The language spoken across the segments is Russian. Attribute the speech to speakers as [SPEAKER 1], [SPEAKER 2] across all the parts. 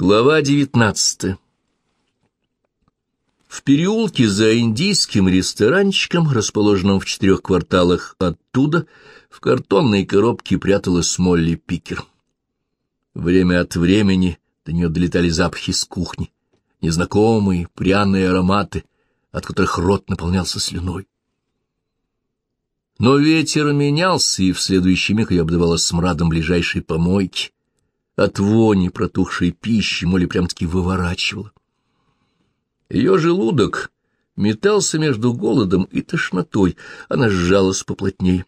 [SPEAKER 1] Глава девятнадцатая В переулке за индийским ресторанчиком, расположенным в четырех кварталах оттуда, в картонной коробке пряталась Молли Пикер. Время от времени до нее долетали запахи с кухни, незнакомые пряные ароматы, от которых рот наполнялся слюной. Но ветер менялся, и в следующий миг ее обдавало смрадом ближайшей помойки, от вони протухшей пищи Молли прям-таки выворачивала. Ее желудок метался между голодом и тошнотой, она сжалась поплотнее.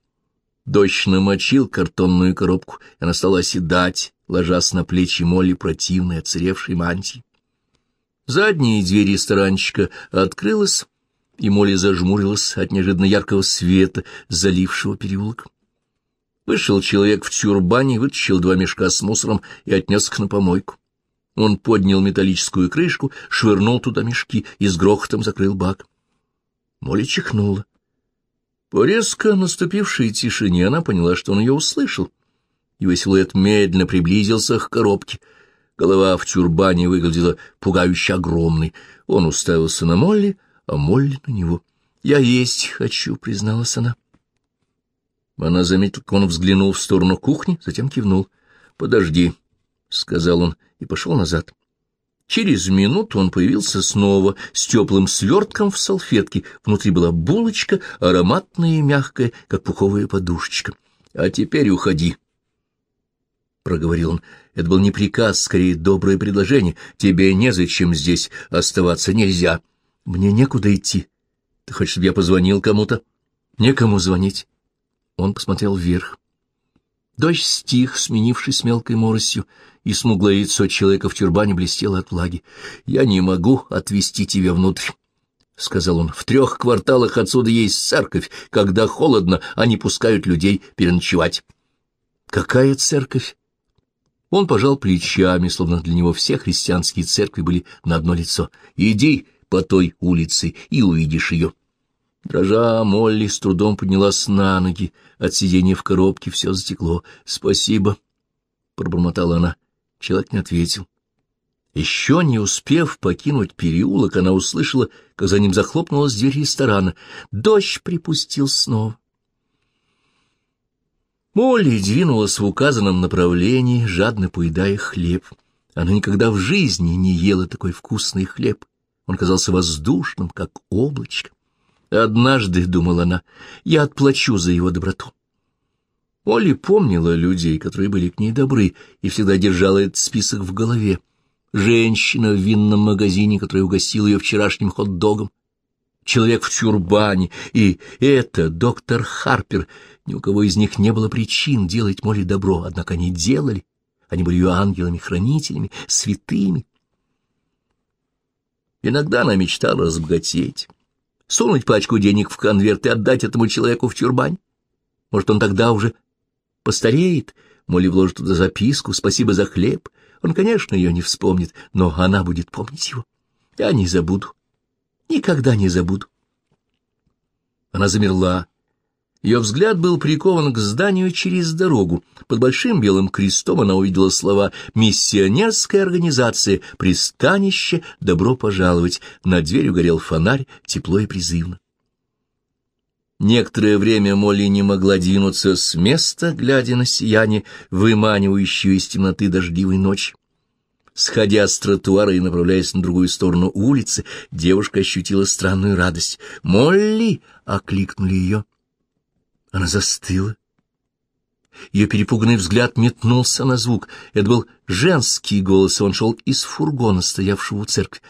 [SPEAKER 1] Дождь намочил картонную коробку, и она стала оседать, ложась на плечи Молли противной отсыревшей мантии. Задняя дверь ресторанчика открылась, и Молли зажмурилась от неожиданно яркого света, залившего переулок. Вышел человек в тюрбане, вытащил два мешка с мусором и отнес их на помойку. Он поднял металлическую крышку, швырнул туда мешки и с грохотом закрыл бак. Молли чихнула. По резко наступившей тишине она поняла, что он ее услышал. Его силуэт медленно приблизился к коробке. Голова в тюрбане выглядела пугающе огромной. Он уставился на Молли, а Молли на него. «Я есть хочу», — призналась она. Она заметила, как он взглянул в сторону кухни, затем кивнул. «Подожди», — сказал он и пошел назад. Через минуту он появился снова с теплым свертком в салфетке. Внутри была булочка, ароматная и мягкая, как пуховая подушечка. «А теперь уходи», — проговорил он. «Это был не приказ, скорее доброе предложение. Тебе незачем здесь оставаться, нельзя. Мне некуда идти. Ты хочешь, чтобы я позвонил кому-то?» «Некому звонить. Он посмотрел вверх. Дождь стих, сменившись мелкой моросью, и смуглое лицо человека в тюрбане блестело от влаги. — Я не могу отвезти тебя внутрь, — сказал он. — В трех кварталах отсюда есть церковь. Когда холодно, они пускают людей переночевать. — Какая церковь? Он пожал плечами, словно для него все христианские церкви были на одно лицо. — Иди по той улице и увидишь ее. Дрожа, Молли с трудом поднялась на ноги. От сидения в коробке все затекло. «Спасибо», — пробормотала она. Человек не ответил. Еще не успев покинуть переулок, она услышала, как за ним захлопнулась дверь ресторана. Дождь припустил снова. Молли двинулась в указанном направлении, жадно поедая хлеб. Она никогда в жизни не ела такой вкусный хлеб. Он казался воздушным, как облачко. Однажды, — думала она, — я отплачу за его доброту. Оли помнила людей, которые были к ней добры, и всегда держала этот список в голове. Женщина в винном магазине, которая угостила ее вчерашним хот-догом, человек в тюрбане, и это доктор Харпер. Ни у кого из них не было причин делать Молли добро, однако они делали. Они были ее ангелами-хранителями, святыми. Иногда она мечтала разбогатеть сунуть пачку денег в конверт и отдать этому человеку в тюрбань. Может, он тогда уже постареет, Молли вложит туда записку «Спасибо за хлеб». Он, конечно, ее не вспомнит, но она будет помнить его. Я не забуду. Никогда не забуду. Она замерла, ее взгляд был прикован к зданию через дорогу. Под большим белым крестом она увидела слова «Миссионерская организация, пристанище, добро пожаловать». На дверью горел фонарь, тепло и призывно. Некоторое время Молли не могла двинуться с места, глядя на сияние, выманивающее из темноты дождливой ночи. Сходя с тротуара и направляясь на другую сторону улицы, девушка ощутила странную радость. «Молли!» — окликнули ее. Она застыла. Ее перепуганный взгляд метнулся на звук. Это был женский голос, он шел из фургона, стоявшего у церкви.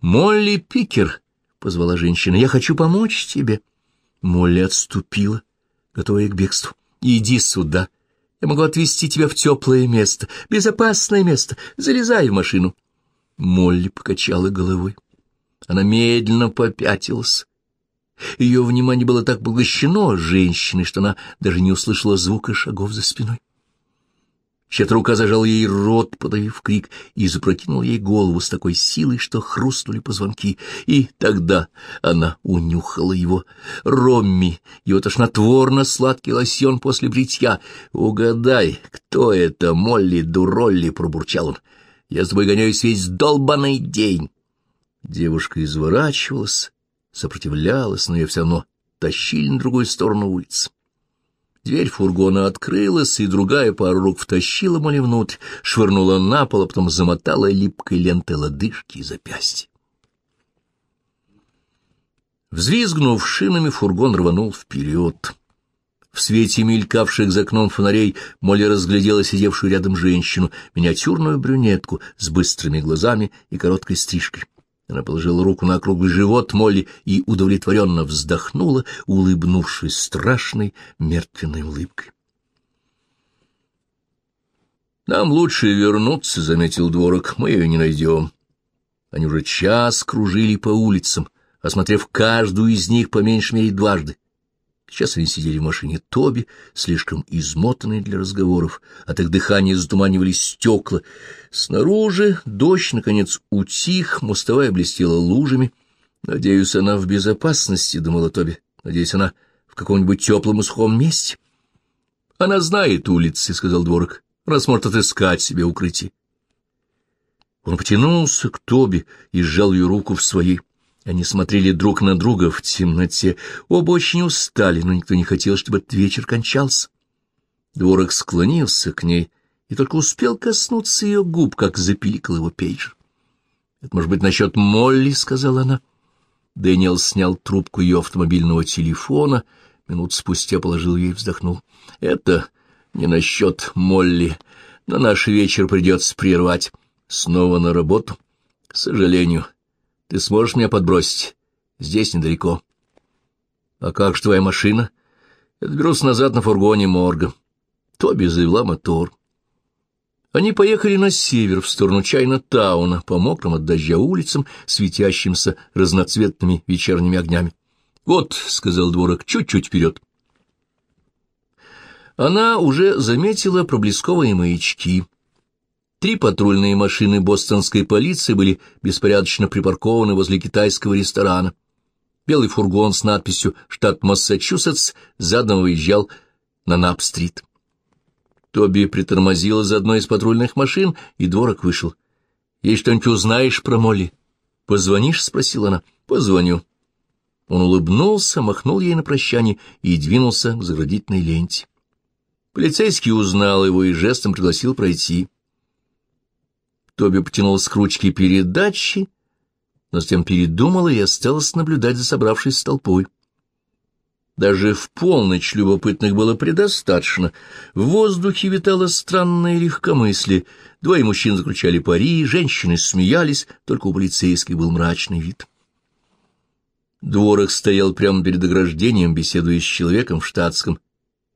[SPEAKER 1] «Молли Пикер!» — позвала женщина. «Я хочу помочь тебе». Молли отступила, готовая к бегству. «Иди сюда. Я могу отвезти тебя в теплое место, безопасное место. Залезай в машину». Молли покачала головой. Она медленно попятилась. Ее внимание было так поглощено женщиной, что она даже не услышала звука шагов за спиной. Чья-то рука зажала ей рот, подавив крик, и запрокинул ей голову с такой силой, что хрустнули позвонки. И тогда она унюхала его. Ромми, его тошнотворно-сладкий лосьон после бритья. «Угадай, кто это, Молли Дуролли?» — пробурчал он. Я с тобой гоняюсь весь долбанный день. Девушка изворачивалась, сопротивлялась, но ее все равно тащили на другую сторону улицы. Дверь фургона открылась, и другая пара рук втащила Молли внутрь, швырнула на пол, а потом замотала липкой лентой лодыжки и запястья. Взвизгнув шинами, фургон рванул вперед. В свете мелькавших за окном фонарей Молли разглядела сидевшую рядом женщину, миниатюрную брюнетку с быстрыми глазами и короткой стрижкой. Она положила руку на округлый живот Молли и удовлетворенно вздохнула, улыбнувшись страшной мертвенной улыбкой. «Нам лучше вернуться», — заметил дворок, — «мы ее не найдем». Они уже час кружили по улицам, осмотрев каждую из них по меньшей мере дважды. Сейчас они сидели в машине Тоби, слишком измотанные для разговоров, от их дыхания затуманивались стекла. Снаружи дождь, наконец, утих, мостовая блестела лужами. «Надеюсь, она в безопасности», — думала Тоби. «Надеюсь, она в каком-нибудь теплом и сухом месте». «Она знает улицы», — сказал дворок. «Она сможет отыскать себе укрытие». Он потянулся к Тоби и сжал ее руку в своей. Они смотрели друг на друга в темноте. Оба очень устали, но никто не хотел, чтобы этот вечер кончался. Дворок склонился к ней и только успел коснуться ее губ, как запиликал его пейджер. — Это может быть насчет Молли, — сказала она. Дэниел снял трубку ее автомобильного телефона, минут спустя положил ей и вздохнул. — Это не насчет Молли, но наш вечер придется прервать. Снова на работу. К сожалению, — ты сможешь меня подбросить? Здесь недалеко. А как же твоя машина? Я доберусь назад на фургоне морга. Тоби завела мотор. Они поехали на север, в сторону Чайна-тауна, по мокрым от дождя улицам, светящимся разноцветными вечерними огнями. «Вот», — сказал дворок, — «чуть-чуть вперед». Она уже заметила проблесковые маячки — Три патрульные машины бостонской полиции были беспорядочно припаркованы возле китайского ресторана. Белый фургон с надписью «Штат Массачусетс» задом выезжал на Нап-стрит. Тоби притормозила за одной из патрульных машин, и дворок вышел. «Ей что-нибудь узнаешь про Молли?» «Позвонишь?» — спросила она. «Позвоню». Он улыбнулся, махнул ей на прощание и двинулся к заградительной ленте. Полицейский узнал его и жестом пригласил пройти. Тоби потянулась к ручке передачи, но затем передумала и осталась наблюдать за собравшейся толпой. Даже в полночь любопытных было предостаточно. В воздухе витало странное легкомыслие. Двое мужчин заключали пари, женщины смеялись, только у полицейских был мрачный вид. Дворах стоял прямо перед ограждением, беседуя с человеком в штатском,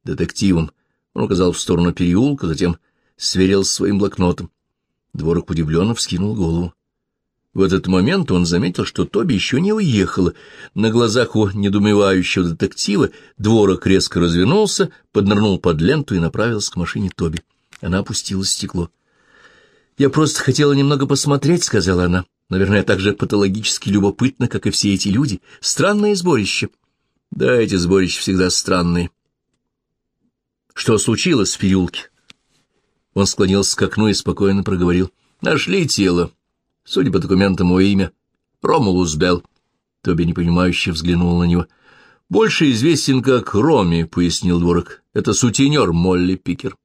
[SPEAKER 1] детективом. Он указал в сторону переулка, затем сверил своим блокнотом. Дворок удивленно вскинул голову. В этот момент он заметил, что Тоби еще не уехала. На глазах у недумевающего детектива Дворок резко развернулся, поднырнул под ленту и направился к машине Тоби. Она опустила стекло. «Я просто хотела немного посмотреть», — сказала она. «Наверное, так же патологически любопытно, как и все эти люди. Странное сборище». «Да, эти сборища всегда странные». «Что случилось в переулке?» Он склонился к окну и спокойно проговорил. «Нашли тело. Судя по документам, его имя — Ромулус Белл». Тоби непонимающе взглянул на него. «Больше известен как Роми», — пояснил дворок. «Это сутенер Молли Пикер».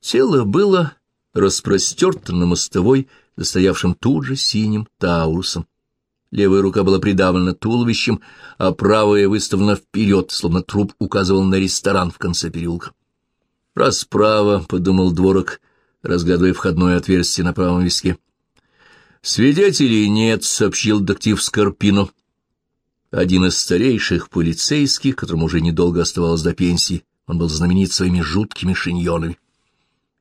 [SPEAKER 1] Тело было распростерто на мостовой, застоявшем тут же синим таурусом. Левая рука была придавлена туловищем, а правая выставлена вперед, словно труп указывал на ресторан в конце переулка. «Расправа», — подумал Дворок, разглядывая входное отверстие на правом виске. «Свидетелей нет», — сообщил детектив Скорпино. Один из старейших полицейских, которому уже недолго оставалось до пенсии, он был знаменит своими жуткими шиньонами.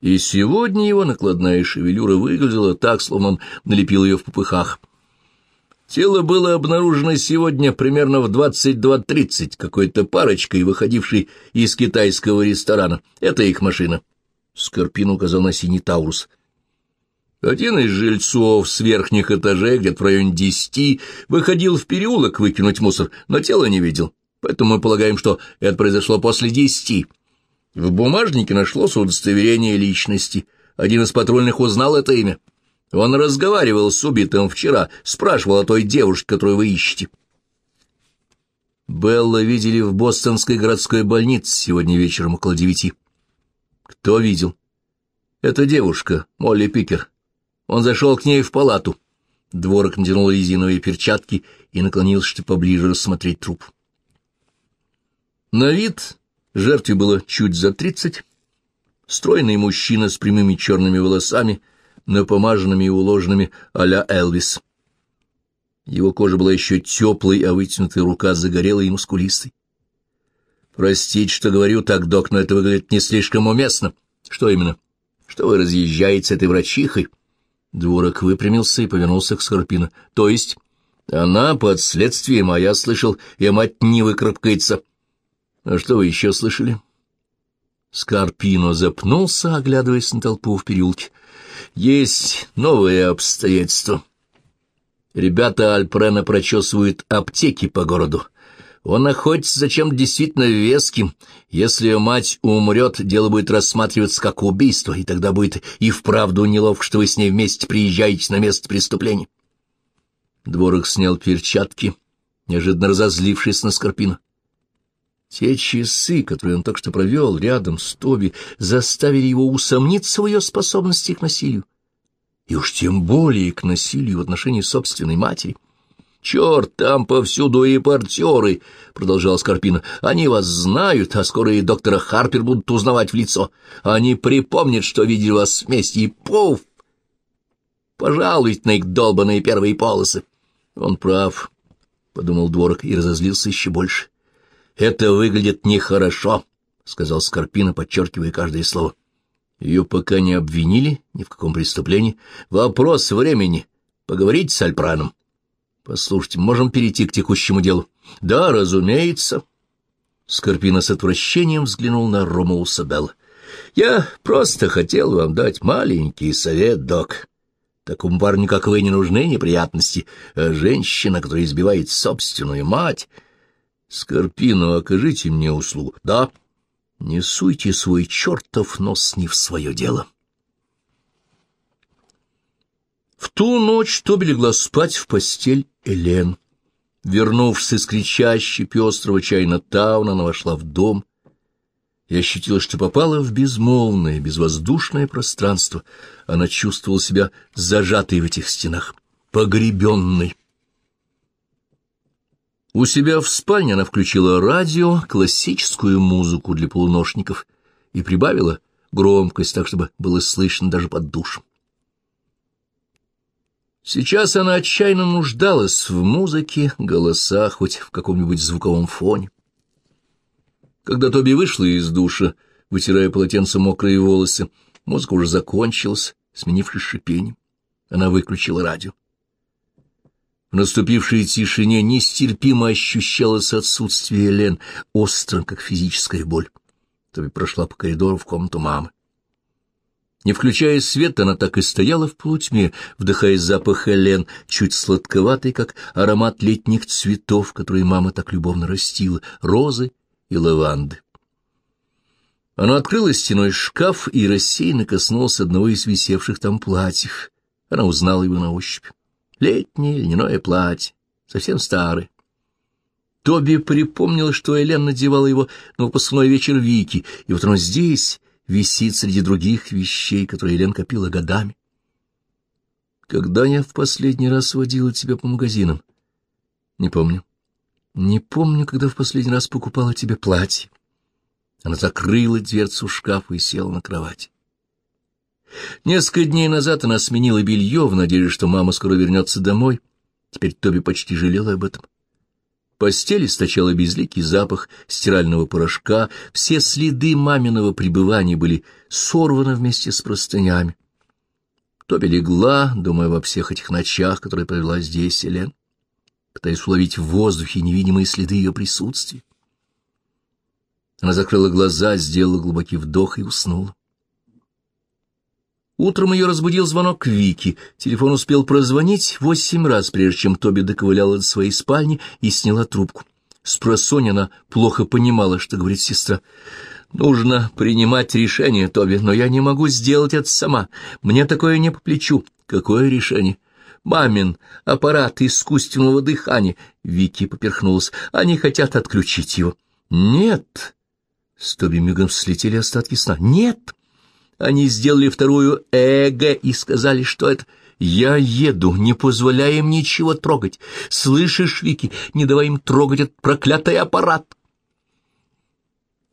[SPEAKER 1] И сегодня его накладная шевелюра выглядела так, словно он налепил ее в попыхах — Тело было обнаружено сегодня примерно в 22.30 какой-то парочкой, выходившей из китайского ресторана. Это их машина. Скорпин указал на синий Таурус. Один из жильцов с верхних этажей, где-то в районе десяти, выходил в переулок выкинуть мусор, но тело не видел. Поэтому мы полагаем, что это произошло после десяти. В бумажнике нашлось удостоверение личности. Один из патрульных узнал это имя. Он разговаривал с убитым вчера, спрашивал о той девушке, которую вы ищете. Белла видели в бостонской городской больнице сегодня вечером около девяти. Кто видел? Это девушка, Молли Пикер. Он зашел к ней в палату. Дворок натянул резиновые перчатки и наклонился, чтобы поближе рассмотреть труп. На вид жертве было чуть за тридцать. Стройный мужчина с прямыми черными волосами, напомаженными и уложенными а-ля Элвис. Его кожа была еще теплой, а вытянутая рука загорелой и мускулистой. «Простите, что говорю так, док, но это выглядит не слишком уместно. Что именно? Что вы разъезжаете с этой врачихой?» Дворок выпрямился и повернулся к Скорпину. «То есть она под следствием, а я слышал, и мать не выкарабкается. А что вы еще слышали?» Скорпино запнулся, оглядываясь на толпу в переулке. «Есть новые обстоятельства». Ребята Альпрена прочесывают аптеки по городу. Он охотится за чем действительно веским. Если мать умрет, дело будет рассматриваться как убийство, и тогда будет и вправду неловко, что вы с ней вместе приезжаете на место преступления. Дворок снял перчатки, неожиданно разозлившись на Скорпина. Те часы, которые он только что провел рядом с Тоби, заставили его усомниться в ее способности к насилию и уж тем более к насилию в отношении собственной матери. «Черт, там повсюду репортеры!» — продолжал Скорпина. «Они вас знают, а скоро и доктора Харпер будут узнавать в лицо. Они припомнят, что видели вас вместе, и пуф! Пожалуйте на их долбанные первые полосы!» «Он прав», — подумал Дворок и разозлился еще больше. «Это выглядит нехорошо», — сказал Скорпина, подчеркивая каждое слово. Ее пока не обвинили ни в каком преступлении. Вопрос времени. Поговорить с Альпраном. Послушайте, можем перейти к текущему делу? Да, разумеется. Скорпина с отвращением взглянул на Ромауса Белла. Я просто хотел вам дать маленький совет, док. Такому парню, как вы, не нужны неприятности. А женщина, которая избивает собственную мать... Скорпину, окажите мне услугу. Да, — не суйте свой чертов нос не в свое дело. В ту ночь Тоби легла спать в постель Элен. Вернувшись из кричащей пестрого Чайна-тауна, она вошла в дом и ощутила, что попала в безмолвное, безвоздушное пространство. Она чувствовала себя зажатой в этих стенах, погребенной. У себя в спальне она включила радио, классическую музыку для полуношников и прибавила громкость так, чтобы было слышно даже под душем. Сейчас она отчаянно нуждалась в музыке, голосах, хоть в каком-нибудь звуковом фоне. Когда Тоби вышла из душа, вытирая полотенцем мокрые волосы, музыка уже закончилась, сменившись шипением. Она выключила радио. В наступившей тишине нестерпимо ощущалось отсутствие Лен, остро, как физическая боль. Тоби прошла по коридору в комнату мамы. Не включая свет, она так и стояла в полутьме, вдыхая запах Элен, чуть сладковатый, как аромат летних цветов, которые мама так любовно растила, розы и лаванды. Она открыла стеной шкаф и рассеянно коснулась одного из висевших там платьев. Она узнала его на ощупь. Летнее льняное платье, совсем старое. Тоби припомнил, что Элен надевала его на выпускной вечер Вики, и вот оно здесь висит среди других вещей, которые Элен копила годами. Когда я в последний раз водила тебя по магазинам? Не помню. Не помню, когда в последний раз покупала тебе платье. Она закрыла дверцу шкафа и села на кровать. Несколько дней назад она сменила белье в надежде, что мама скоро вернется домой. Теперь Тоби почти жалела об этом. Постель источала безликий запах стирального порошка, все следы маминого пребывания были сорваны вместе с простынями. Тоби легла, думая во всех этих ночах, которые провела здесь Элен, пытаясь уловить в воздухе невидимые следы ее присутствия. Она закрыла глаза, сделала глубокий вдох и уснула. Утром ее разбудил звонок Вики. Телефон успел прозвонить восемь раз, прежде чем Тоби доковыляла до своей спальни и сняла трубку. С просонья она плохо понимала, что говорит сестра. Нужно принимать решение, Тоби, но я не могу сделать это сама. Мне такое не по плечу. Какое решение? Мамин аппарат искусственного дыхания. Вики поперхнулась. Они хотят отключить его. Нет. С Тоби мигом слетели остатки сна. Нет. Они сделали вторую эго и сказали, что это... Я еду, не позволяя им ничего трогать. Слышишь, Вики, не давай им трогать этот проклятый аппарат.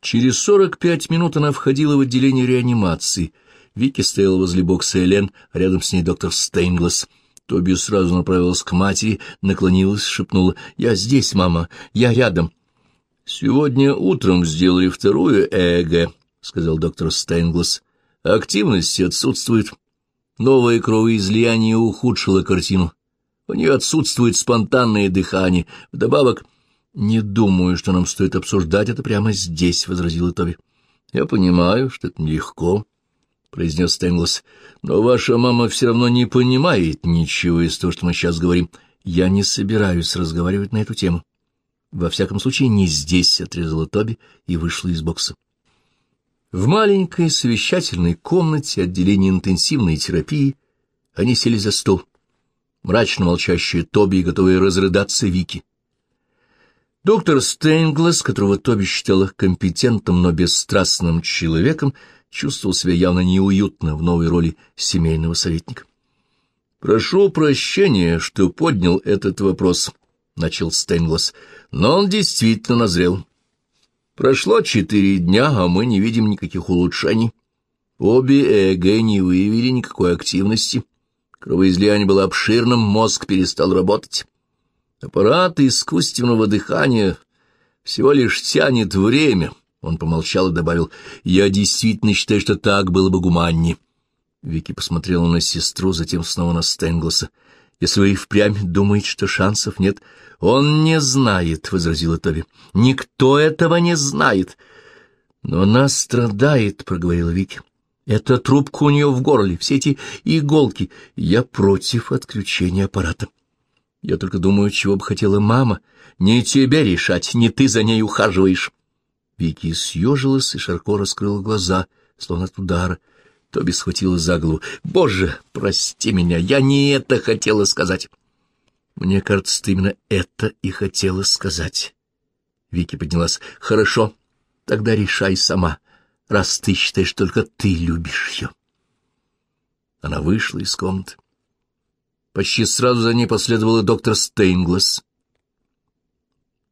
[SPEAKER 1] Через сорок пять минут она входила в отделение реанимации. Вики стояла возле бокса Элен, рядом с ней доктор Стейнглас. Тоби сразу направилась к матери, наклонилась, шепнула. «Я здесь, мама, я рядом». «Сегодня утром сделали вторую ЭЭГ», — сказал доктор Стейнглас. «Активность отсутствует. Новое кровоизлияние ухудшило картину. У нее отсутствует спонтанное дыхание. Вдобавок «Не думаю, что нам стоит обсуждать это прямо здесь», — возразила Тоби. «Я понимаю, что это нелегко», — произнес Стэнглс. «Но ваша мама все равно не понимает ничего из того, что мы сейчас говорим. Я не собираюсь разговаривать на эту тему». «Во всяком случае, не здесь», — отрезала Тоби и вышла из бокса. В маленькой совещательной комнате отделения интенсивной терапии они сели за стол. Мрачно молчащая Тоби и готовая разрыдаться Вики. Доктор Стейнглас, которого Тоби считала компетентным, но бесстрастным человеком, чувствовал себя явно неуютно в новой роли семейного советника. «Прошу прощения, что поднял этот вопрос», — начал Стейнглас, — «но он действительно назрел. Прошло четыре дня, а мы не видим никаких улучшений. Обе ЭЭГ не выявили никакой активности. Кровоизлияние было обширным, мозг перестал работать». Аппарат искусственного дыхания всего лишь тянет время. Он помолчал и добавил, «Я действительно считаю, что так было бы гуманнее». Вики посмотрела на сестру, затем снова на Стенгласа. «Если вы и впрямь думаете, что шансов нет...» «Он не знает», — возразила Тоби. «Никто этого не знает». «Но она страдает», — проговорила Вики. «Эта трубка у нее в горле, все эти иголки. Я против отключения аппарата». Я только думаю, чего бы хотела мама. Не тебе решать, не ты за ней ухаживаешь. Вики съежилась и широко раскрыла глаза, словно от удара. Тоби схватила за голову. «Боже, прости меня, я не это хотела сказать!» «Мне кажется, ты именно это и хотела сказать». Вики поднялась. «Хорошо, тогда решай сама, раз ты считаешь, только ты любишь ее». Она вышла из комнаты. Почти сразу за ней последовала доктор Стейнглас.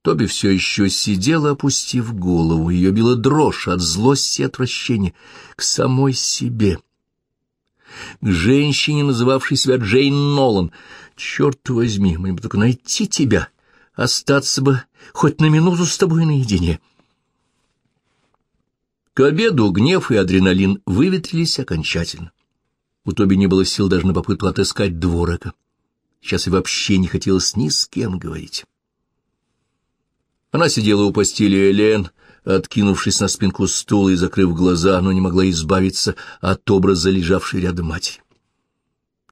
[SPEAKER 1] Тоби все еще сидела, опустив голову. Ее била дрожь от злости и отвращения к самой себе. К женщине, называвшей себя Джейн Нолан. «Черт возьми, мне бы только найти тебя, остаться бы хоть на минуту с тобой наедине». К обеду гнев и адреналин выветрились окончательно. У Тоби не было сил даже на попытку отыскать дворока. Сейчас и вообще не хотелось ни с кем говорить. Она сидела у постели Элен, откинувшись на спинку стула и закрыв глаза, но не могла избавиться от образа лежавшей рядом матери.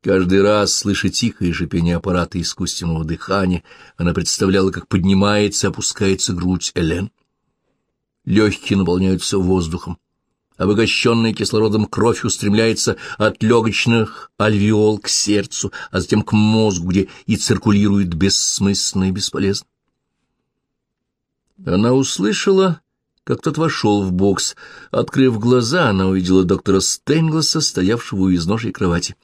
[SPEAKER 1] Каждый раз, слыша тихое шипение аппарата искусственного дыхания, она представляла, как поднимается и опускается грудь Элен. Легкие наполняются воздухом обогащенная кислородом кровь устремляется от легочных альвеол к сердцу, а затем к мозгу, где и циркулирует бессмысленно и бесполезно. Она услышала, как тот вошел в бокс. Открыв глаза, она увидела доктора Стенгласа, стоявшего у изножьей кровати.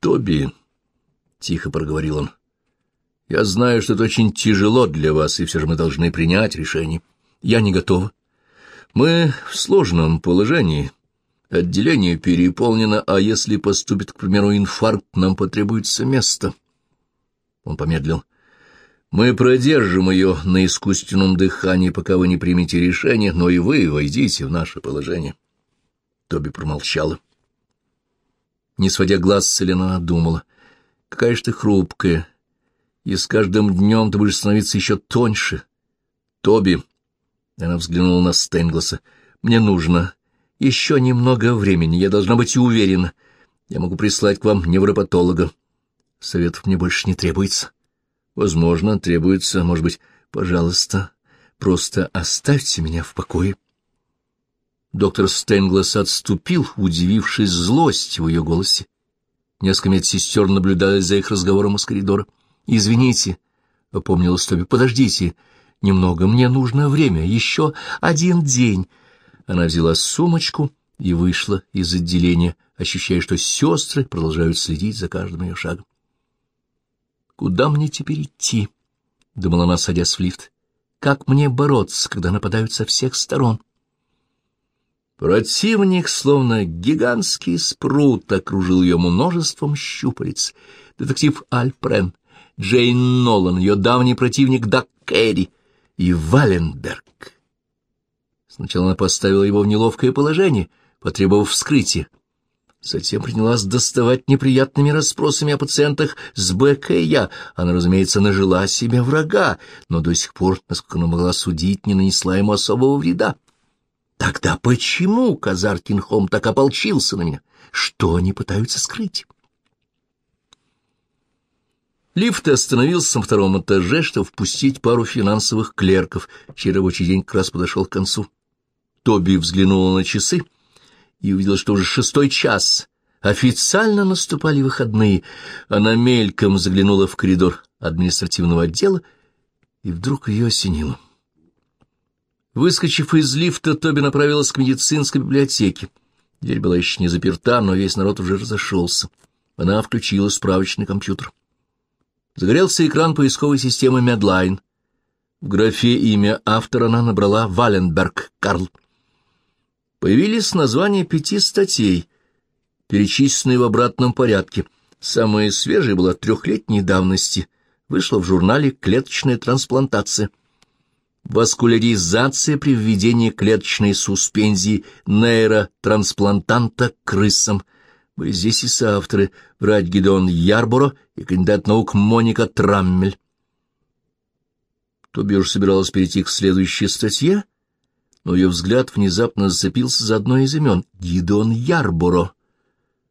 [SPEAKER 1] «Тоби», — тихо проговорил он, — «я знаю, что это очень тяжело для вас, и все же мы должны принять решение. Я не готова». Мы в сложном положении. Отделение переполнено, а если поступит, к примеру, инфаркт, нам потребуется место. Он помедлил. Мы продержим ее на искусственном дыхании, пока вы не примете решение, но и вы войдите в наше положение. Тоби промолчала. Не сводя глаз, Селена думала. Какая же ты хрупкая, и с каждым днем ты будешь становиться еще тоньше. Тоби, она взглянула на Стенгласа. «Мне нужно еще немного времени. Я должна быть уверена. Я могу прислать к вам невропатолога. Советов мне больше не требуется. Возможно, требуется, может быть, пожалуйста, просто оставьте меня в покое». Доктор Стенглас отступил, удивившись злости в ее голосе. Несколько медсестер наблюдали за их разговором из коридора. «Извините», — опомнилась Тоби, — «подождите немного, мне нужно время, еще один день». Она взяла сумочку и вышла из отделения, ощущая, что сестры продолжают следить за каждым ее шагом. «Куда мне теперь идти?» — думала она, садясь в лифт. «Как мне бороться, когда нападают со всех сторон?» Противник, словно гигантский спрут, окружил ее множеством щупалец. Детектив Альпрен, Джейн Нолан, ее давний противник Дак Керри и Валенберг. Сначала она поставила его в неловкое положение, потребовав вскрытия. Затем принялась доставать неприятными расспросами о пациентах с БКЯ. Она, разумеется, нажила себе врага, но до сих пор, насколько она могла судить, не нанесла ему особого вреда. Тогда почему Казаркин Хом так ополчился на меня? Что они пытаются скрыть? Лифт остановился на втором этаже, чтобы впустить пару финансовых клерков, чей рабочий день как раз подошел к концу. Тоби взглянула на часы и увидела, что уже шестой час. Официально наступали выходные. Она мельком заглянула в коридор административного отдела, и вдруг ее осенило. Выскочив из лифта, Тоби направилась к медицинской библиотеке. Дверь была еще не заперта, но весь народ уже разошелся. Она включила справочный компьютер. Загорелся экран поисковой системы Medline. В графе имя автора она набрала «Валенберг Карл». Появились названия пяти статей, перечисленные в обратном порядке. Самая свежая была трехлетней давности. Вышла в журнале «Клеточная трансплантация». Васкуляризация при введении клеточной суспензии нейротрансплантанта крысам – были здесь и соавторы, врач Гидеон Ярборо и кандидат наук Моника Траммель. Тоби уж собиралась перейти к следующей статье, но ее взгляд внезапно зацепился за одно из имен — Гидеон Ярборо.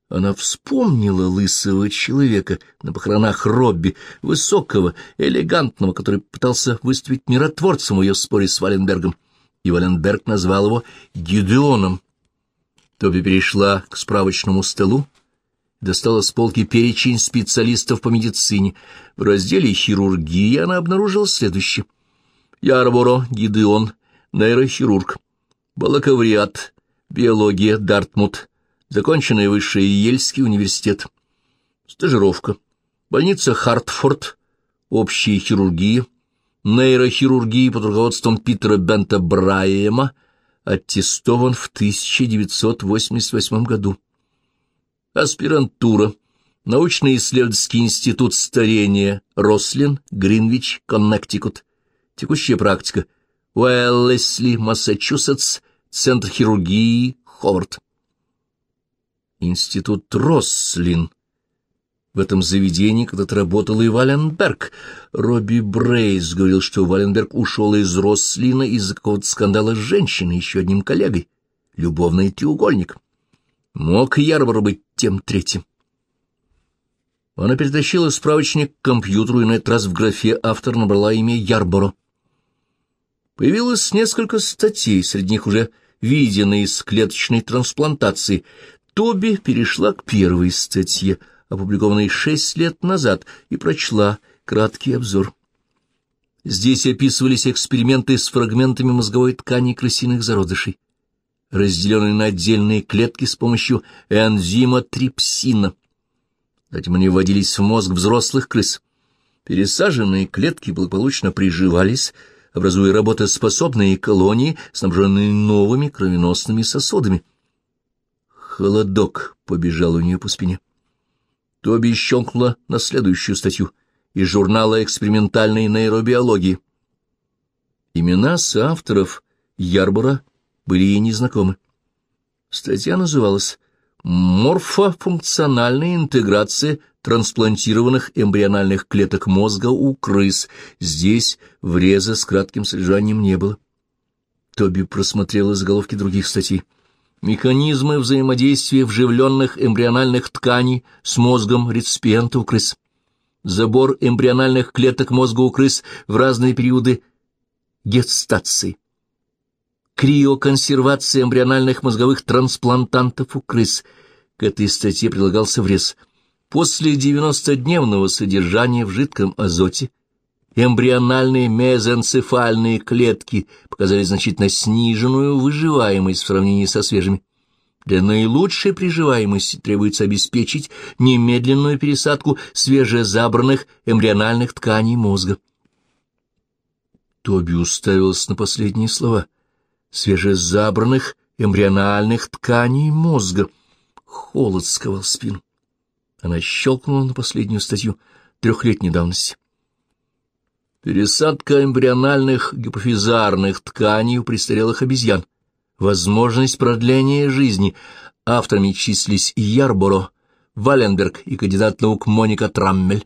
[SPEAKER 1] Она вспомнила лысого человека на похоронах Робби, высокого, элегантного, который пытался выступить миротворцем в ее споре с Валенбергом, и Валенберг назвал его Гидеоном. Тоби перешла к справочному столу, достала с полки перечень специалистов по медицине. В разделе «Хирургии» она обнаружила следующее. Ярборо, Гидеон, нейрохирург. Балаковриат, биология, Дартмут, законченный высший Ельский университет. Стажировка. Больница Хартфорд, общая хирургия, нейрохирургия под руководством Питера Бента Брайема, аттестован в 1988 году. Аспирантура. Научно-исследовательский институт старения Рослин, Гринвич, Коннектикут. Текущая практика. Уэллесли, Массачусетс, Центр хирургии, Ховард. Институт Рослин. В этом заведении когда-то работал и Валенберг. Робби Брейс говорил, что Валенберг ушел из Рослина из-за какого-то скандала с женщиной, еще одним коллегой. Любовный треугольник. Мог Ярбор быть тем третьим. Она перетащила справочник к компьютеру и на этот раз в графе автор набрала имя Ярборо. Появилось несколько статей, среди них уже виденные из клеточной трансплантации. Тоби перешла к первой статье — опубликованный шесть лет назад, и прочла краткий обзор. Здесь описывались эксперименты с фрагментами мозговой ткани крысиных зародышей, разделенные на отдельные клетки с помощью энзима трипсина. Затем они вводились в мозг взрослых крыс. Пересаженные клетки благополучно приживались, образуя работоспособные колонии, снабженные новыми кровеносными сосудами. Холодок побежал у нее по спине. Тоби щелкнула на следующую статью из журнала экспериментальной нейробиологии. Имена соавторов Ярбора были ей незнакомы. Статья называлась «Морфофункциональная интеграция трансплантированных эмбриональных клеток мозга у крыс». Здесь вреза с кратким содержанием не было. Тоби просмотрела заголовки других статей механизмы взаимодействия вживленных эмбриональных тканей с мозгом реципиента у крыс, забор эмбриональных клеток мозга у крыс в разные периоды гестации, криоконсервации эмбриональных мозговых трансплантантов у крыс. К этой статье прилагался врез. После 90-дневного содержания в жидком азоте эмбриональные мезоэнцефальные клетки показали значительно сниженную выживаемость в сравнении со свежими. Для наилучшей приживаемости требуется обеспечить немедленную пересадку свежезабранных эмбриональных тканей мозга. Тоби уставился на последние слова. Свежезабранных эмбриональных тканей мозга. Холод сковал спину. Она щелкнула на последнюю статью трехлетней давности. Пересадка эмбриональных гипофизарных тканей у престарелых обезьян возможность продления жизни. Авторами числились Ярборо, Валенберг и кандидат наук Моника Траммель.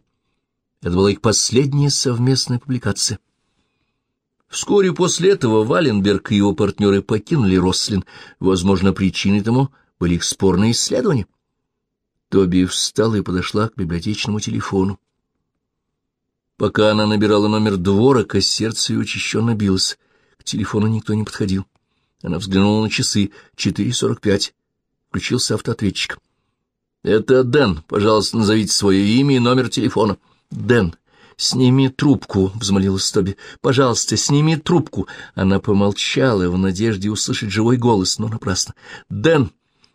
[SPEAKER 1] Это была их последняя совместная публикация. Вскоре после этого Валенберг и его партнеры покинули Рослин. Возможно, причиной тому были их спорные исследования. Тоби встала и подошла к библиотечному телефону. Пока она набирала номер дворока, сердце ее учащенно билось. К телефону никто не подходил. Она взглянула на часы. Четыре сорок пять. Включился автоответчик. «Это Дэн. Пожалуйста, назовите свое имя и номер телефона». «Дэн, сними трубку», — взмолилась Тоби. «Пожалуйста, сними трубку». Она помолчала в надежде услышать живой голос, но напрасно. «Дэн,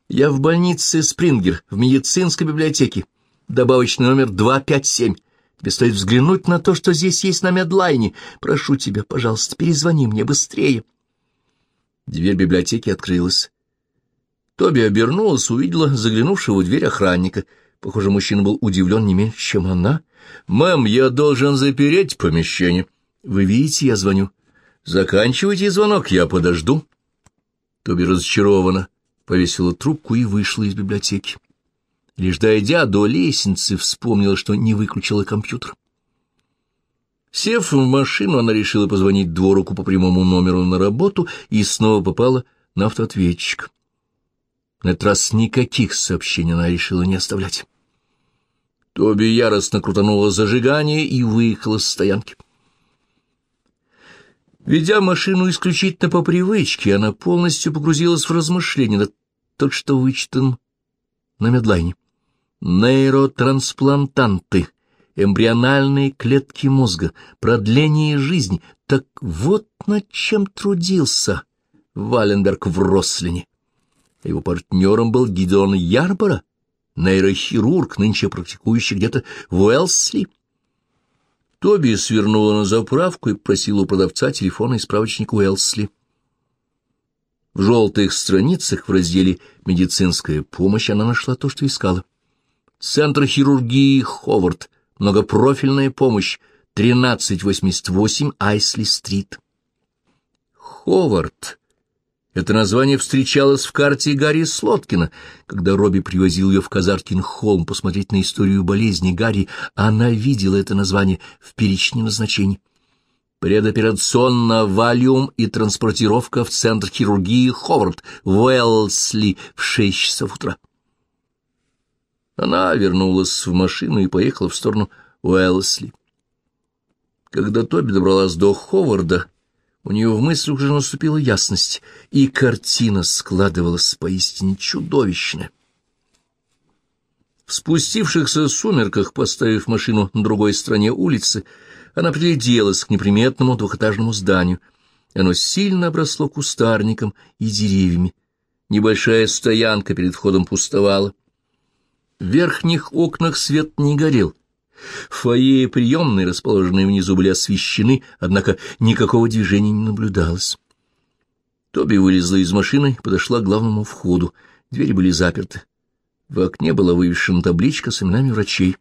[SPEAKER 1] я в больнице Спрингер, в медицинской библиотеке. Добавочный номер два пять семь. Тебе стоит взглянуть на то, что здесь есть на медлайне. Прошу тебя, пожалуйста, перезвони мне быстрее». Дверь библиотеки открылась. Тоби обернулась, увидела заглянувшего в дверь охранника. Похоже, мужчина был удивлен не меньше, чем она. «Мэм, я должен запереть помещение». «Вы видите, я звоню». «Заканчивайте звонок, я подожду». Тоби разочарована, повесила трубку и вышла из библиотеки. Лишь дойдя до лестницы, вспомнила, что не выключила компьютер. Сев в машину, она решила позвонить дворуку по прямому номеру на работу и снова попала на автоответчик. На этот раз никаких сообщений она решила не оставлять. Тоби яростно крутанула зажигание и выехала с стоянки. Ведя машину исключительно по привычке, она полностью погрузилась в размышления над только что вычитанным на медлайне. Нейротрансплантанты — эмбриональные клетки мозга, продление жизни. Так вот над чем трудился Валенберг в Рослине. Его партнером был Гидеон Ярбора, нейрохирург, нынче практикующий где-то в Уэлсли. Тоби свернула на заправку и просила у продавца телефонный справочник Уэлсли. В желтых страницах в разделе «Медицинская помощь» она нашла то, что искала. Центр хирургии Ховард — Многопрофильная помощь, 1388 Айсли-стрит. Ховард. Это название встречалось в карте Гарри Слоткина. Когда Робби привозил ее в Казаркин-холм посмотреть на историю болезни Гарри, она видела это название в перечне назначений. Предоперационно валиум и транспортировка в Центр хирургии Ховард в Уэлсли в шесть часов утра. Она вернулась в машину и поехала в сторону Уэлсли. Когда Тоби добралась до Ховарда, у нее в мыслях уже наступила ясность, и картина складывалась поистине чудовищная. В спустившихся сумерках, поставив машину на другой стороне улицы, она пригляделась к неприметному двухэтажному зданию. Оно сильно обросло кустарником и деревьями. Небольшая стоянка перед входом пустовала. В верхних окнах свет не горел. Фойе приемные, расположенные внизу, были освещены, однако никакого движения не наблюдалось. Тоби вылезла из машины и подошла к главному входу. Двери были заперты. В окне была вывешена табличка с именами врачей.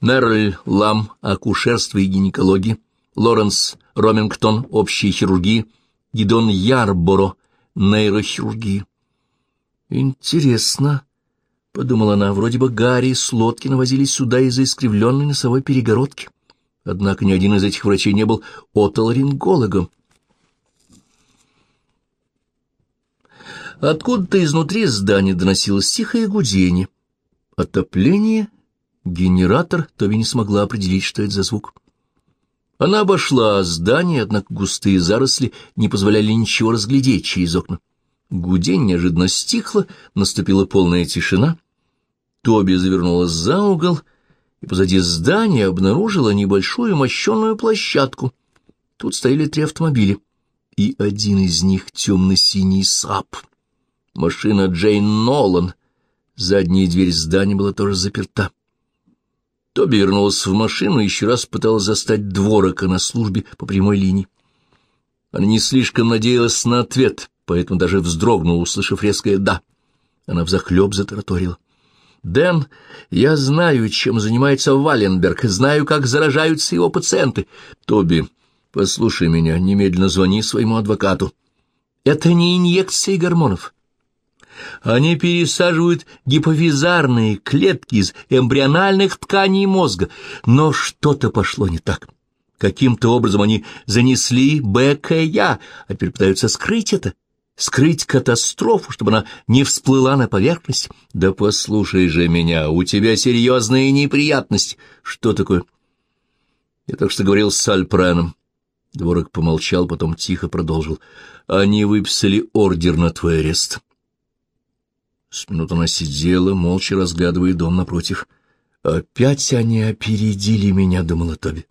[SPEAKER 1] Мерль Лам, акушерство и гинекология, Лоренс Ромингтон, общая хирургия, Гидон Ярборо, нейрохирургия. Интересно, — подумала она, — вроде бы Гарри с Лоткина возились сюда из-за искривленной носовой перегородки. Однако ни один из этих врачей не был отоларингологом. Откуда-то изнутри здания доносилось тихое гудение. Отопление, генератор, Тоби не смогла определить, что это за звук. Она обошла здание, однако густые заросли не позволяли ничего разглядеть через окна. Гудение неожиданно стихло, наступила полная тишина. Тоби завернула за угол и позади здания обнаружила небольшую мощенную площадку. Тут стояли три автомобиля, и один из них темно-синий Сааб. Машина Джейн Нолан. Задняя дверь здания была тоже заперта. Тоби вернулась в машину и еще раз пыталась застать дворока на службе по прямой линии. Она не слишком надеялась на ответ, поэтому даже вздрогнула, услышав резкое «да». Она взахлеб затараторила. «Дэн, я знаю, чем занимается Валенберг, знаю, как заражаются его пациенты. Тоби, послушай меня, немедленно звони своему адвокату. Это не инъекции гормонов. Они пересаживают гиповизарные клетки из эмбриональных тканей мозга, но что-то пошло не так. Каким-то образом они занесли БКЯ, а теперь пытаются скрыть это, скрыть катастрофу, чтобы она не всплыла на поверхность. Да послушай же меня, у тебя серьезные неприятности. Что такое? Я так что говорил с Альпреном. Дворок помолчал, потом тихо продолжил. Они выписали ордер на твой арест. С минуту она сидела, молча разглядывая дом напротив. «Опять они опередили меня», — думала Тоби.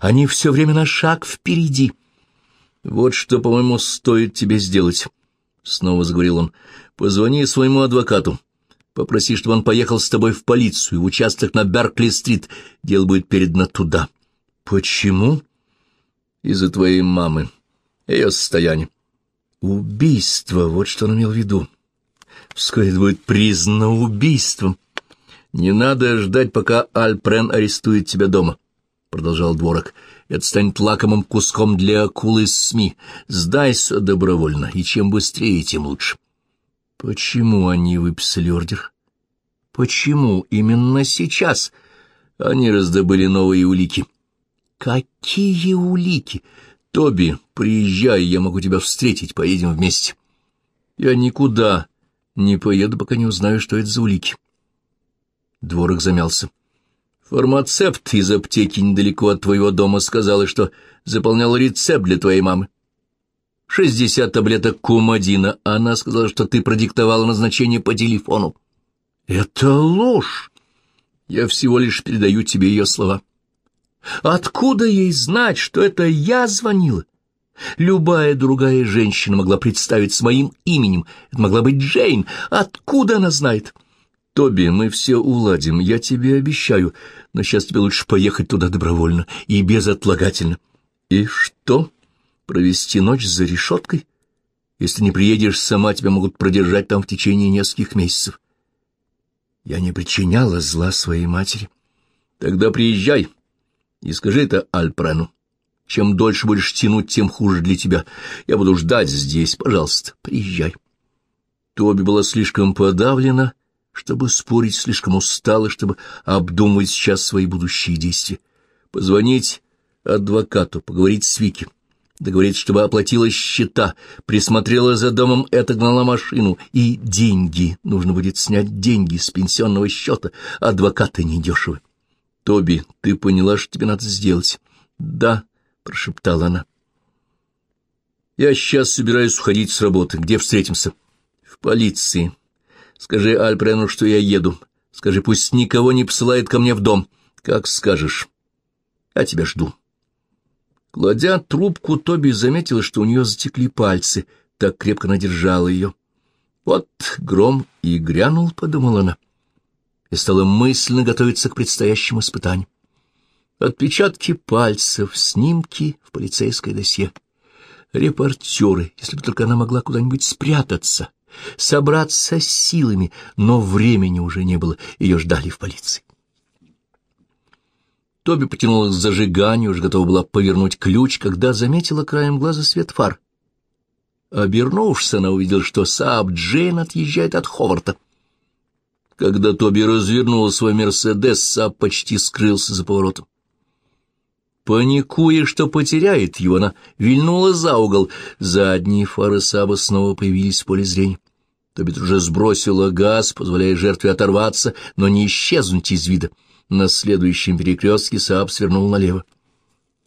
[SPEAKER 1] «Они все время на шаг впереди». «Вот что, по-моему, стоит тебе сделать», — снова заговорил он. «Позвони своему адвокату. Попроси, чтобы он поехал с тобой в полицию, в участок на Беркли-стрит. Дело будет передано туда». «Почему?» «Из-за твоей мамы. Ее состояние». «Убийство, вот что он имел в виду». Вскоре это будет признано убийством. Не надо ждать, пока Альпрен арестует тебя дома, — продолжал Дворок. Это станет лакомым куском для акулы из СМИ. Сдайся добровольно, и чем быстрее, тем лучше. Почему они выписали ордер? Почему именно сейчас? Они раздобыли новые улики. Какие улики? Тоби, приезжай, я могу тебя встретить, поедем вместе. Я никуда не поеду, пока не узнаю, что это за улики. Дворок замялся. Фармацепт из аптеки недалеко от твоего дома сказала, что заполнял рецепт для твоей мамы. Шестьдесят таблеток кумадина, а она сказала, что ты продиктовала назначение по телефону. Это ложь. Я всего лишь передаю тебе ее слова. Откуда ей знать, что это я звонила? Любая другая женщина могла представить с моим именем. Это могла быть Джейн. Откуда она знает? Тоби, мы все уладим, я тебе обещаю. Но сейчас тебе лучше поехать туда добровольно и безотлагательно. И что? Провести ночь за решеткой? Если не приедешь сама, тебя могут продержать там в течение нескольких месяцев. Я не причиняла зла своей матери. Тогда приезжай и скажи это Альпрену. Чем дольше будешь тянуть, тем хуже для тебя. Я буду ждать здесь. Пожалуйста, приезжай. Тоби была слишком подавлена, чтобы спорить, слишком устала, чтобы обдумывать сейчас свои будущие действия. Позвонить адвокату, поговорить с Вики, договориться, чтобы оплатила счета, присмотрела за домом, отогнала машину, и деньги. Нужно будет снять деньги с пенсионного счета. Адвокаты недешевы. Тоби, ты поняла, что тебе надо сделать? Да, прошептала она. «Я сейчас собираюсь уходить с работы. Где встретимся?» «В полиции. Скажи Альпрену, что я еду. Скажи, пусть никого не посылает ко мне в дом. Как скажешь. Я тебя жду». Кладя трубку, Тоби заметила, что у нее затекли пальцы. Так крепко она держала ее. «Вот гром и грянул», — подумала она, и стала мысленно готовиться к предстоящему испытанию. Отпечатки пальцев, снимки в полицейское досье. Репортеры, если бы только она могла куда-нибудь спрятаться, собраться с силами, но времени уже не было, ее ждали в полиции. Тоби потянулась к зажиганию, уже готова была повернуть ключ, когда заметила краем глаза свет фар. Обернувшись, она увидела, что Сааб Джейн отъезжает от Ховарта. Когда Тоби развернула свой «Мерседес», Сааб почти скрылся за поворотом. Паникуя, что потеряет его, она вильнула за угол. Задние фары Саба снова появились в поле зрения. Тобит уже сбросила газ, позволяя жертве оторваться, но не исчезнуть из вида. На следующем перекрестке Сааб свернул налево.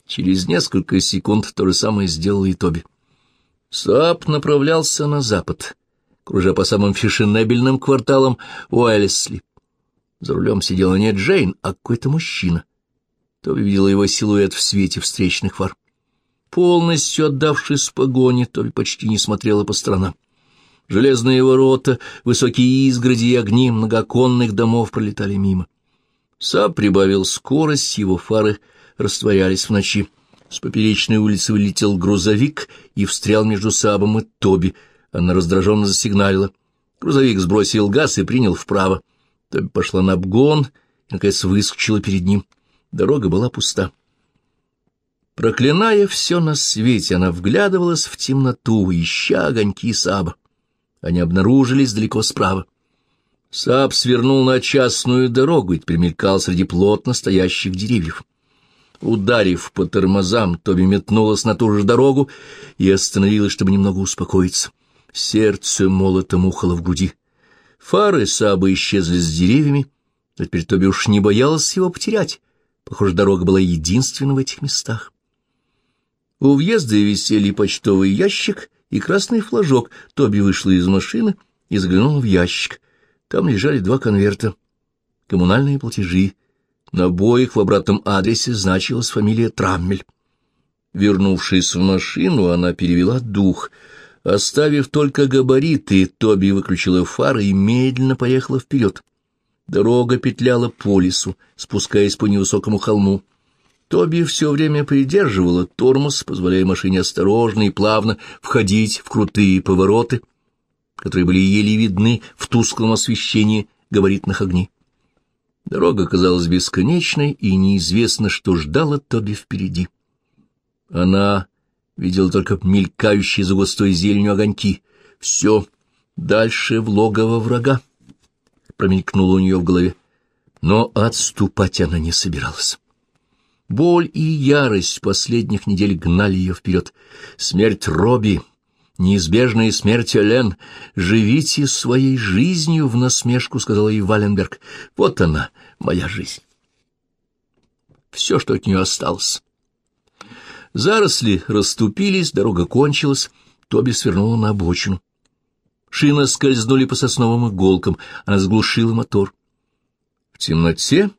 [SPEAKER 1] Через несколько секунд то же самое сделал и Тоби. Сап направлялся на запад, кружа по самым фешенебельным кварталам Уэльсли. За рулем сидела не Джейн, а какой-то мужчина. Тоби видела его силуэт в свете встречных фар. Полностью отдавшись погоне, Тоби почти не смотрела по сторонам. Железные ворота, высокие изгороди и огни многоконных домов пролетали мимо. Сап прибавил скорость, его фары растворялись в ночи. С поперечной улицы вылетел грузовик и встрял между Сабом и Тоби. Она раздраженно засигналила. Грузовик сбросил газ и принял вправо. Тоби пошла на обгон и, наконец, выскочила перед ним. Дорога была пуста. Проклиная все на свете, она вглядывалась в темноту, ища огоньки Саба. Они обнаружились далеко справа. Саб свернул на частную дорогу и теперь среди плотно стоящих деревьев. Ударив по тормозам, Тоби метнулась на ту же дорогу и остановилась, чтобы немного успокоиться. Сердце молотом ухало в груди. Фары Саба исчезли с деревьями, но теперь Тоби уж не боялась его потерять. Похоже, дорога была единственной в этих местах. У въезда висели почтовый ящик и красный флажок. Тоби вышла из машины и заглянула в ящик. Там лежали два конверта. Коммунальные платежи. На обоих в обратном адресе значилась фамилия Траммель. Вернувшись в машину, она перевела дух. Оставив только габариты, Тоби выключила фары и медленно поехала вперед. Дорога петляла по лесу, спускаясь по невысокому холму. Тоби все время придерживала тормоз, позволяя машине осторожно и плавно входить в крутые повороты, которые были еле видны в тусклом освещении габаритных огней. Дорога казалась бесконечной, и неизвестно, что ждало Тоби впереди. Она видела только мелькающие за густой зеленью огоньки. Все дальше в логово врага, промелькнуло у нее в голове. Но отступать она не собиралась. Боль и ярость последних недель гнали ее вперед. Смерть Робби, неизбежная смерть Элен. Живите своей жизнью в насмешку, сказала ей Валенберг. Вот она, моя жизнь. Все, что от нее осталось. Заросли расступились, дорога кончилась, Тоби свернула на обочину. Шины скользнули по сосновым иголкам, она сглушила мотор. В темноте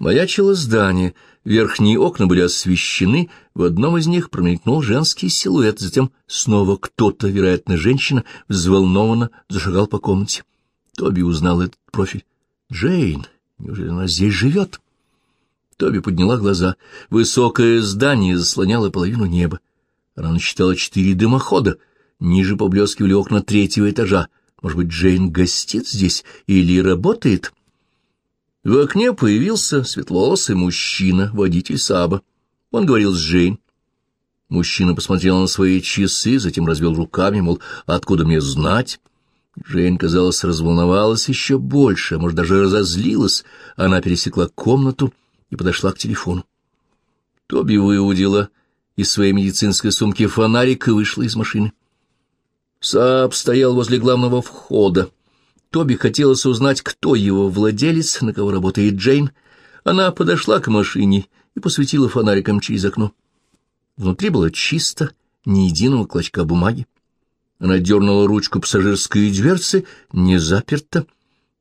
[SPEAKER 1] маячило здание — Верхние окна были освещены, в одном из них промелькнул женский силуэт, затем снова кто-то, вероятно, женщина, взволнованно зашагал по комнате. Тоби узнал этот профиль. «Джейн, неужели она здесь живет?» Тоби подняла глаза. Высокое здание заслоняло половину неба. Она насчитала четыре дымохода. Ниже поблескивали окна третьего этажа. Может быть, Джейн гостит здесь или работает?» В окне появился светловолосый мужчина, водитель Саба. Он говорил с Джейн. Мужчина посмотрел на свои часы, затем развел руками, мол, откуда мне знать? Джейн, казалось, разволновалась еще больше, может, даже разозлилась. Она пересекла комнату и подошла к телефону. Тоби выудила из своей медицинской сумки фонарик и вышла из машины. Саб стоял возле главного входа. Тоби хотелось узнать, кто его владелец, на кого работает Джейн. Она подошла к машине и посветила фонариком через окно. Внутри было чисто, ни единого клочка бумаги. Она дернула ручку пассажирской дверцы, не заперта.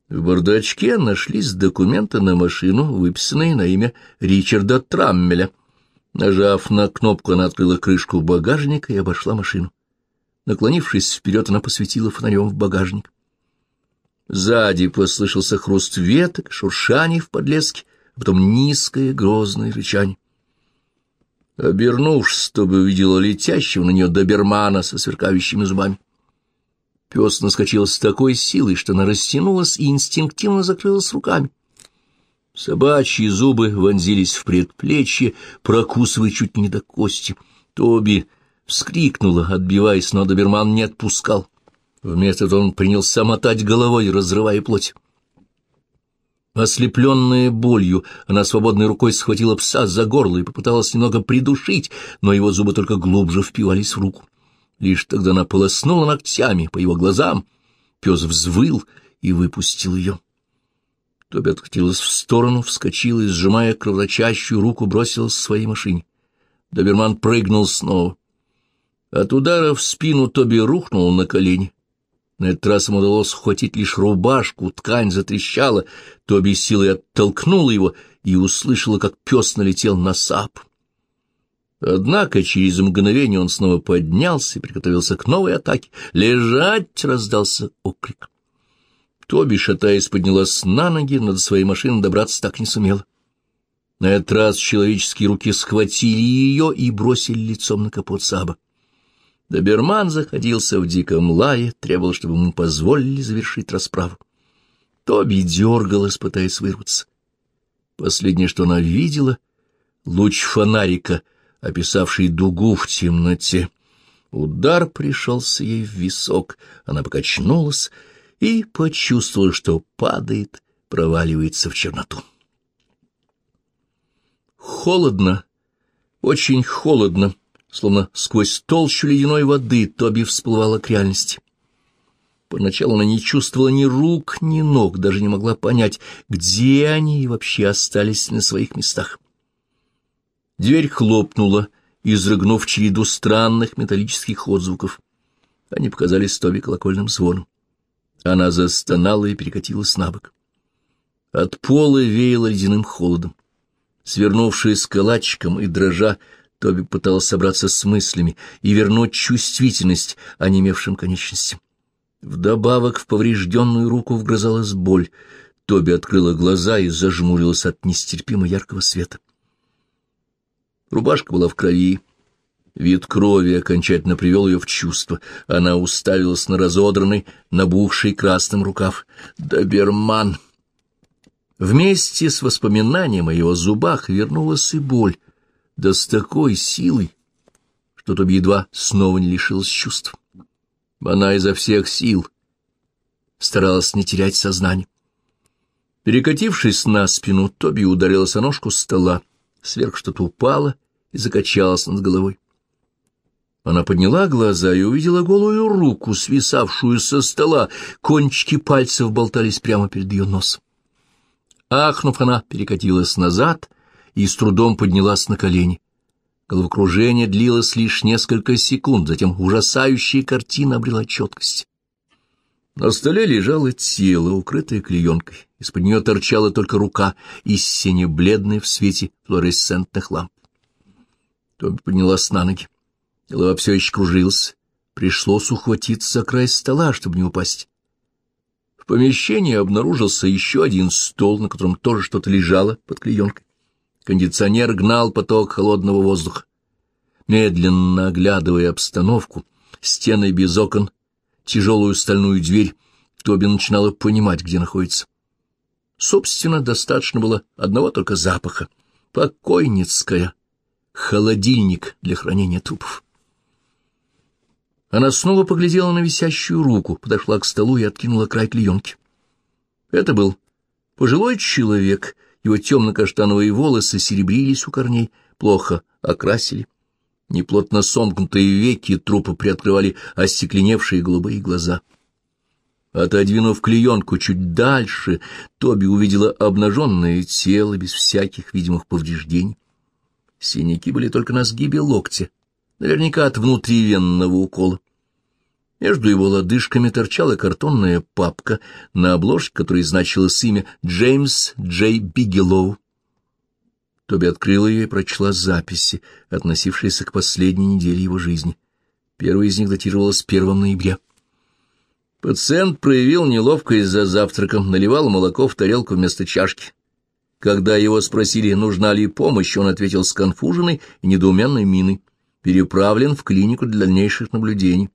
[SPEAKER 1] В бардачке нашлись документы на машину, выписанные на имя Ричарда Траммеля. Нажав на кнопку, она открыла крышку багажника и обошла машину. Наклонившись вперед, она посветила фонарем в багажник. Сзади послышался хруст веток, шуршание в подлеске, а потом низкое грозное рычание. Обернувшись, чтобы увидела летящего на нее добермана со сверкающими зубами. Пес наскочил с такой силой, что она растянулась и инстинктивно закрылась руками. Собачьи зубы вонзились в предплечье, прокусывая чуть не до кости. Тоби вскрикнула, отбиваясь, но доберман не отпускал. Вместо этого он принялся мотать головой, разрывая плоть. Ослепленная болью, она свободной рукой схватила пса за горло и попыталась немного придушить, но его зубы только глубже впивались в руку. Лишь тогда она полоснула ногтями по его глазам. Пес взвыл и выпустил ее. Тоби откатилась в сторону, вскочила и, сжимая кровоточащую руку, бросилась в своей машине. Доберман прыгнул снова. От удара в спину Тоби рухнул на колени. На этот раз ему удалось схватить лишь рубашку, ткань затрещала. Тоби силой оттолкнул его и услышала, как пес налетел на сап. Однако через мгновение он снова поднялся и приготовился к новой атаке. «Лежать!» — раздался окрик. Тоби, шатаясь, поднялась на ноги, но до своей машины добраться так не сумела. На этот раз человеческие руки схватили ее и бросили лицом на капот Саба. Доберман заходился в диком лае, требовал, чтобы ему позволили завершить расправу. Тоби дергалась, пытаясь вырваться. Последнее, что она видела — луч фонарика, описавший дугу в темноте. Удар пришелся ей в висок, она покачнулась и почувствовала, что падает, проваливается в черноту. Холодно, очень холодно словно сквозь толщу ледяной воды Тоби всплывала к реальности. Поначалу она не чувствовала ни рук, ни ног, даже не могла понять, где они и вообще остались на своих местах. Дверь хлопнула, изрыгнув череду странных металлических отзвуков. Они показались Тоби колокольным звоном. Она застонала и перекатилась на бок. От пола веяло ледяным холодом. Свернувшись калачиком и дрожа, Тоби пыталась собраться с мыслями и вернуть чувствительность онемевшим конечностям. Вдобавок в поврежденную руку вгрызалась боль. Тоби открыла глаза и зажмурилась от нестерпимо яркого света. Рубашка была в крови. Вид крови окончательно привел ее в чувство. Она уставилась на разодранный, набухший красным рукав. «Доберман!» Вместе с воспоминанием о его зубах вернулась и боль — да с такой силой, что Тоби едва снова не лишилась чувств. Она изо всех сил старалась не терять сознание. Перекатившись на спину, Тоби ударилась о ножку стола, сверх что-то упало и закачалась над головой. Она подняла глаза и увидела голую руку, свисавшую со стола, кончики пальцев болтались прямо перед ее носом. Ахнув, она перекатилась назад и с трудом поднялась на колени. Головокружение длилось лишь несколько секунд, затем ужасающая картина обрела четкость. На столе лежало тело, укрытое клеенкой. Из-под нее торчала только рука, и сине-бледная в свете флуоресцентных ламп. Тоби поднялась на ноги. Голова все еще кружилась. Пришлось ухватиться за край стола, чтобы не упасть. В помещении обнаружился еще один стол, на котором тоже что-то лежало под клеенкой. Кондиционер гнал поток холодного воздуха. Медленно оглядывая обстановку, стены без окон, тяжелую стальную дверь, Тоби начинала понимать, где находится. Собственно, достаточно было одного только запаха. Покойницкая. Холодильник для хранения трупов. Она снова поглядела на висящую руку, подошла к столу и откинула край клеенки. Это был пожилой человек его темно-каштановые волосы серебрились у корней, плохо окрасили. Неплотно сомкнутые веки трупа приоткрывали остекленевшие голубые глаза. Отодвинув клеенку чуть дальше, Тоби увидела обнаженное тело без всяких видимых повреждений. Синяки были только на сгибе локтя, наверняка от внутривенного укола. Между его лодыжками торчала картонная папка, на обложке которой значилось имя Джеймс Джей Бигелоу. Тоби открыла ее и прочла записи, относившиеся к последней неделе его жизни. Первая из них датировалась 1 ноября. Пациент проявил неловкость за завтраком, наливал молоко в тарелку вместо чашки. Когда его спросили, нужна ли помощь, он ответил сконфуженной и недоуменной миной. Переправлен в клинику для дальнейших наблюдений.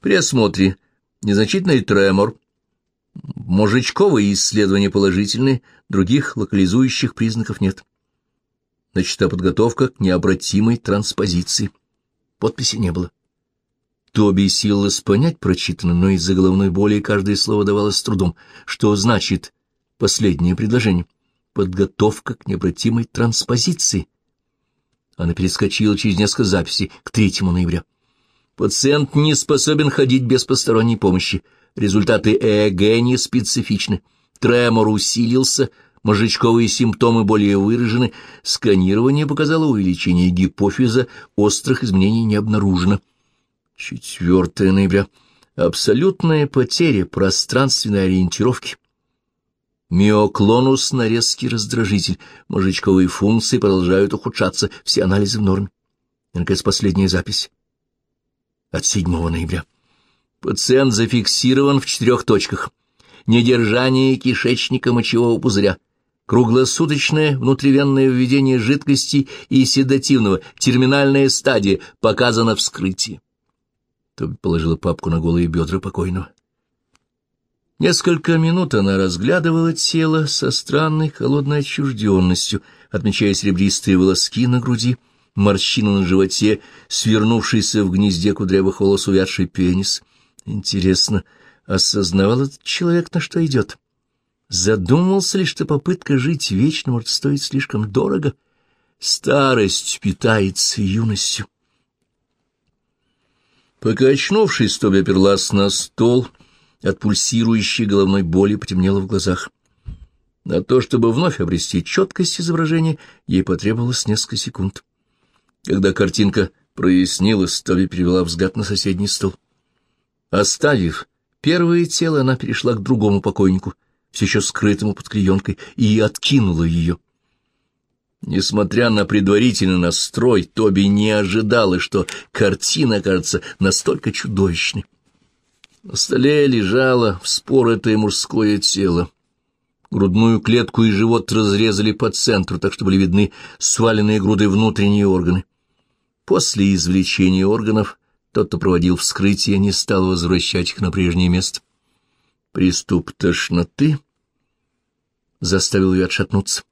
[SPEAKER 1] При осмотре незначительный тремор, мозжечковые исследования положительные, других локализующих признаков нет. Начата подготовка к необратимой транспозиции. Подписи не было. Тоби силилась понять прочитанное, но из-за головной боли каждое слово давалось с трудом. Что значит последнее предложение? Подготовка к необратимой транспозиции. Она перескочила через несколько записей к 3 ноября. Пациент не способен ходить без посторонней помощи. Результаты ЭЭГ не специфичны. Тремор усилился, мозжечковые симптомы более выражены, сканирование показало увеличение гипофиза, острых изменений не обнаружено. 4 ноября. Абсолютная потеря пространственной ориентировки. Миоклонус на резкий раздражитель, мозжечковые функции продолжают ухудшаться, все анализы в норме. И, наконец, последняя запись. От 7 ноября. Пациент зафиксирован в четырех точках. Недержание кишечника мочевого пузыря, круглосуточное внутривенное введение жидкости и седативного, терминальная стадия, показано вскрытие. Тоби положила папку на голые бедра покойного. Несколько минут она разглядывала тело со странной холодной отчужденностью, отмечая серебристые волоски на груди, морщину на животе, свернувшийся в гнезде кудрявых волос увядший пенис. Интересно, осознавал этот человек, на что идет? Задумался ли, что попытка жить вечно может стоить слишком дорого? Старость питается юностью. Покачнувшись, Тоби оперлась на стол, от пульсирующей головной боли потемнело в глазах. На то, чтобы вновь обрести четкость изображения, ей потребовалось несколько секунд. Когда картинка прояснилась, Тоби перевела взгляд на соседний стол. Оставив первое тело, она перешла к другому покойнику, все еще скрытому под клеенкой, и откинула ее. Несмотря на предварительный настрой, Тоби не ожидала, что картина окажется настолько чудовищной. На столе лежало вспоротое мужское тело. Грудную клетку и живот разрезали по центру, так что были видны сваленные груды внутренние органы. После извлечения органов тот, кто проводил вскрытие, не стал возвращать их на прежнее место. Приступ тошноты заставил ее отшатнуться.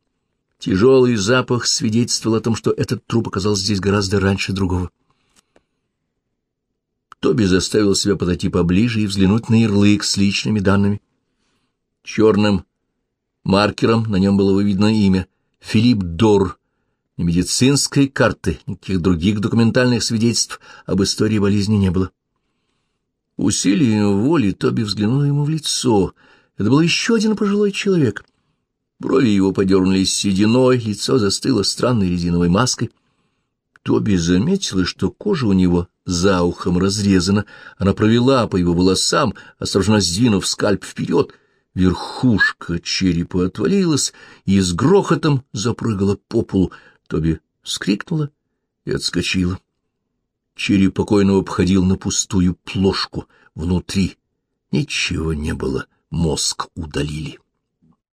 [SPEAKER 1] Тяжелый запах свидетельствовал о том, что этот труп оказался здесь гораздо раньше другого. Тоби заставил себя подойти поближе и взглянуть на ярлык с личными данными. Черным маркером на нем было выведено имя Филипп Дор. Ни медицинской карты, никаких других документальных свидетельств об истории болезни не было. Усилием воли Тоби взглянул ему в лицо. Это был еще один пожилой человек — Брови его подернулись сединой, лицо застыло странной резиновой маской. Тоби заметила, что кожа у него за ухом разрезана. Она провела по его волосам, осторожно сдвинув скальп вперед. Верхушка черепа отвалилась и с грохотом запрыгала по полу. Тоби вскрикнула и отскочила. Череп покойного обходил на пустую плошку. Внутри ничего не было, мозг удалили.